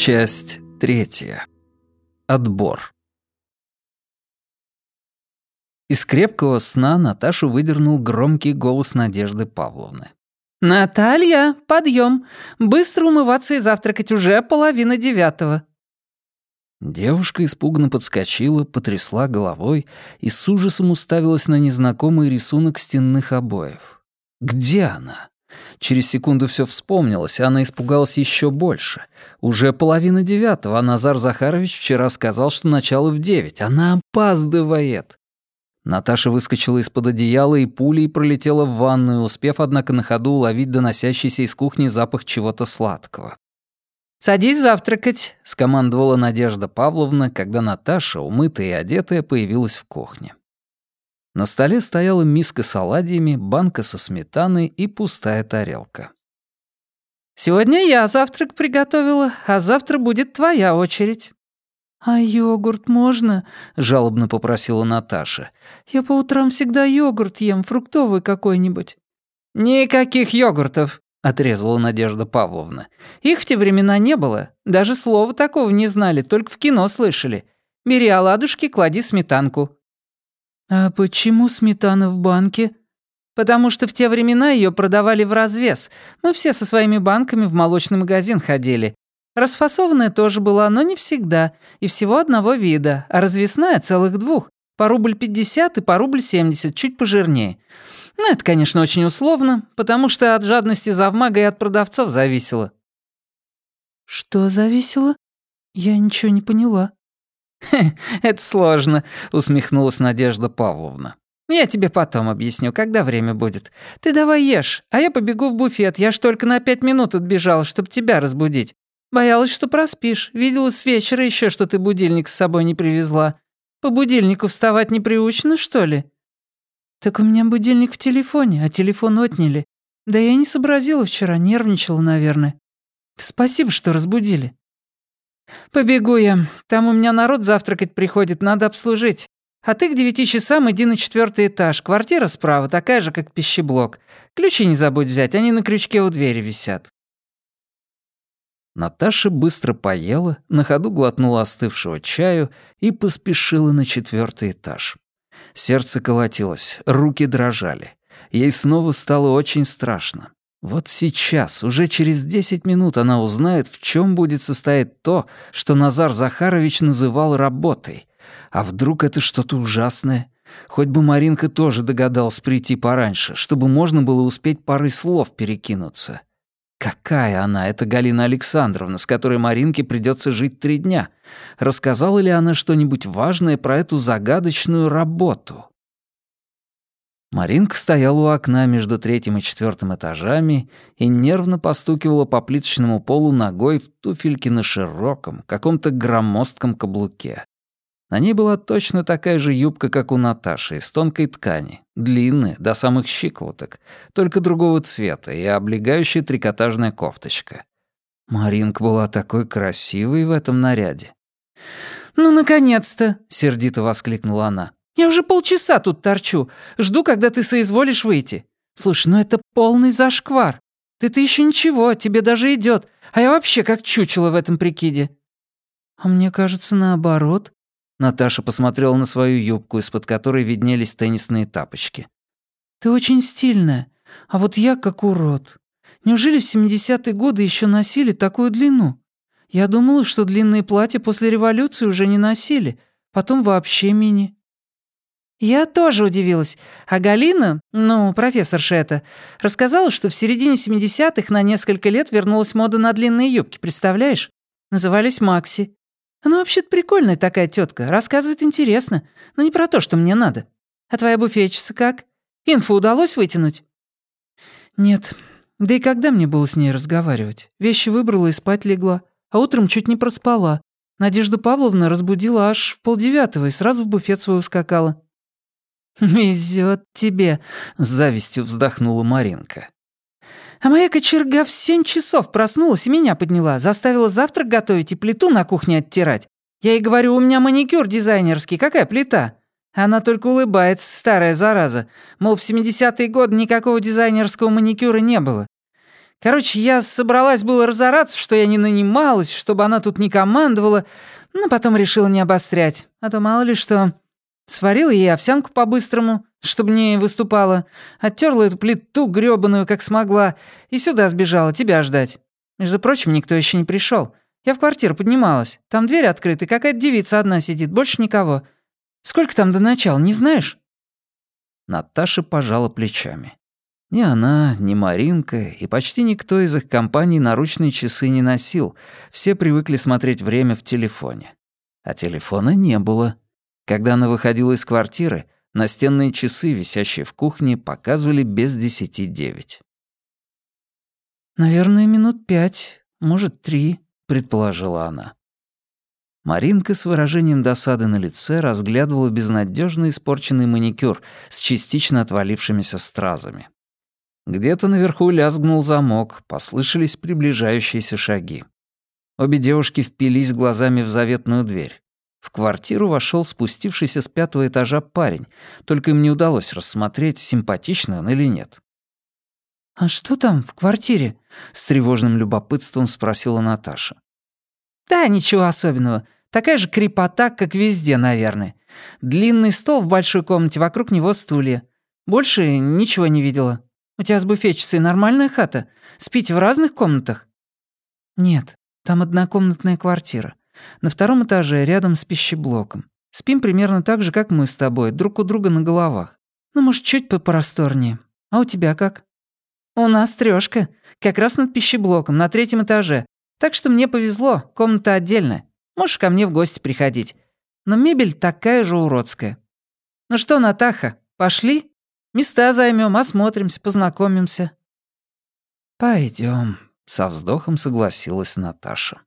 Часть третья. Отбор. Из крепкого сна Наташу выдернул громкий голос Надежды Павловны. «Наталья, подъем! Быстро умываться и завтракать, уже половина девятого». Девушка испуганно подскочила, потрясла головой и с ужасом уставилась на незнакомый рисунок стенных обоев. Где она? Через секунду все вспомнилось, и она испугалась еще больше. Уже половина девятого, а Назар Захарович вчера сказал, что начало в девять. Она опаздывает. Наташа выскочила из-под одеяла и пулей пролетела в ванную, успев, однако, на ходу уловить доносящийся из кухни запах чего-то сладкого. «Садись завтракать», — скомандовала Надежда Павловна, когда Наташа, умытая и одетая, появилась в кухне. На столе стояла миска с оладьями, банка со сметаной и пустая тарелка. «Сегодня я завтрак приготовила, а завтра будет твоя очередь». «А йогурт можно?» — жалобно попросила Наташа. «Я по утрам всегда йогурт ем, фруктовый какой-нибудь». «Никаких йогуртов», — отрезала Надежда Павловна. «Их в те времена не было. Даже слова такого не знали, только в кино слышали. Бери оладушки, клади сметанку». «А почему сметана в банке?» «Потому что в те времена ее продавали в развес. Мы все со своими банками в молочный магазин ходили. Расфасованная тоже была, но не всегда, и всего одного вида, а развесная целых двух, по рубль пятьдесят и по рубль семьдесят, чуть пожирнее. Ну, это, конечно, очень условно, потому что от жадности завмага и от продавцов зависело». «Что зависело? Я ничего не поняла». «Это сложно», — усмехнулась Надежда Павловна. «Я тебе потом объясню, когда время будет. Ты давай ешь, а я побегу в буфет. Я ж только на пять минут отбежала, чтобы тебя разбудить. Боялась, что проспишь. Видела с вечера еще, что ты будильник с собой не привезла. По будильнику вставать не приучено, что ли?» «Так у меня будильник в телефоне, а телефон отняли. Да я не сообразила вчера, нервничала, наверное. Спасибо, что разбудили». «Побегу я. Там у меня народ завтракать приходит, надо обслужить. А ты к девяти часам иди на четвертый этаж. Квартира справа, такая же, как пищеблок. Ключи не забудь взять, они на крючке у двери висят». Наташа быстро поела, на ходу глотнула остывшего чаю и поспешила на четвертый этаж. Сердце колотилось, руки дрожали. Ей снова стало очень страшно. Вот сейчас, уже через десять минут она узнает, в чем будет состоять то, что Назар Захарович называл работой. А вдруг это что-то ужасное? Хоть бы Маринка тоже догадалась прийти пораньше, чтобы можно было успеть парой слов перекинуться. Какая она, эта Галина Александровна, с которой Маринке придется жить три дня? Рассказала ли она что-нибудь важное про эту загадочную работу? Маринка стояла у окна между третьим и четвертым этажами и нервно постукивала по плиточному полу ногой в туфельке на широком, каком-то громоздком каблуке. На ней была точно такая же юбка, как у Наташи, из тонкой ткани, длинная, до самых щиколоток, только другого цвета и облегающая трикотажная кофточка. Маринка была такой красивой в этом наряде. «Ну, наконец-то!» — сердито воскликнула она. Я уже полчаса тут торчу. Жду, когда ты соизволишь выйти. Слушай, ну это полный зашквар. Ты-то еще ничего, тебе даже идет. А я вообще как чучело в этом прикиде». «А мне кажется, наоборот». Наташа посмотрела на свою юбку, из-под которой виднелись теннисные тапочки. «Ты очень стильная, а вот я как урод. Неужели в 70-е годы еще носили такую длину? Я думала, что длинные платья после революции уже не носили, потом вообще мини. Я тоже удивилась. А Галина, ну, профессорша эта, рассказала, что в середине 70-х на несколько лет вернулась мода на длинные юбки, представляешь? Назывались Макси. Она вообще-то прикольная такая тетка, рассказывает интересно, но не про то, что мне надо. А твоя буфетчица как? Инфу удалось вытянуть? Нет. Да и когда мне было с ней разговаривать? Вещи выбрала и спать легла, а утром чуть не проспала. Надежда Павловна разбудила аж в полдевятого и сразу в буфет свой ускакала. «Везет тебе», — с завистью вздохнула Маринка. «А моя кочерга в семь часов проснулась и меня подняла, заставила завтрак готовить и плиту на кухне оттирать. Я ей говорю, у меня маникюр дизайнерский, какая плита?» Она только улыбается, старая зараза. Мол, в 70-е годы никакого дизайнерского маникюра не было. Короче, я собралась было разораться, что я не нанималась, чтобы она тут не командовала, но потом решила не обострять. А то мало ли что. Сварила ей овсянку по-быстрому, чтобы не выступала. Оттерла эту плиту грёбаную, как смогла, и сюда сбежала, тебя ждать. Между прочим, никто еще не пришел. Я в квартиру поднималась. Там дверь открыта, какая-то девица одна сидит, больше никого. Сколько там до начала, не знаешь?» Наташа пожала плечами. Ни она, ни Маринка и почти никто из их компаний наручные часы не носил. Все привыкли смотреть время в телефоне. А телефона не было. Когда она выходила из квартиры, настенные часы, висящие в кухне, показывали без десяти девять. «Наверное, минут пять, может, три», — предположила она. Маринка с выражением досады на лице разглядывала безнадежно испорченный маникюр с частично отвалившимися стразами. Где-то наверху лязгнул замок, послышались приближающиеся шаги. Обе девушки впились глазами в заветную дверь. В квартиру вошел спустившийся с пятого этажа парень, только им не удалось рассмотреть, симпатичный он или нет. «А что там в квартире?» — с тревожным любопытством спросила Наташа. «Да, ничего особенного. Такая же крепота, как везде, наверное. Длинный стол в большой комнате, вокруг него стулья. Больше ничего не видела. У тебя с буфетчицей нормальная хата? Спите в разных комнатах?» «Нет, там однокомнатная квартира. На втором этаже, рядом с пищеблоком. Спим примерно так же, как мы с тобой, друг у друга на головах. Ну, может, чуть попросторнее. А у тебя как?» «У нас трёшка. Как раз над пищеблоком, на третьем этаже. Так что мне повезло, комната отдельная. Можешь ко мне в гости приходить. Но мебель такая же уродская. Ну что, Натаха, пошли? Места займем, осмотримся, познакомимся». Пойдем, со вздохом согласилась Наташа.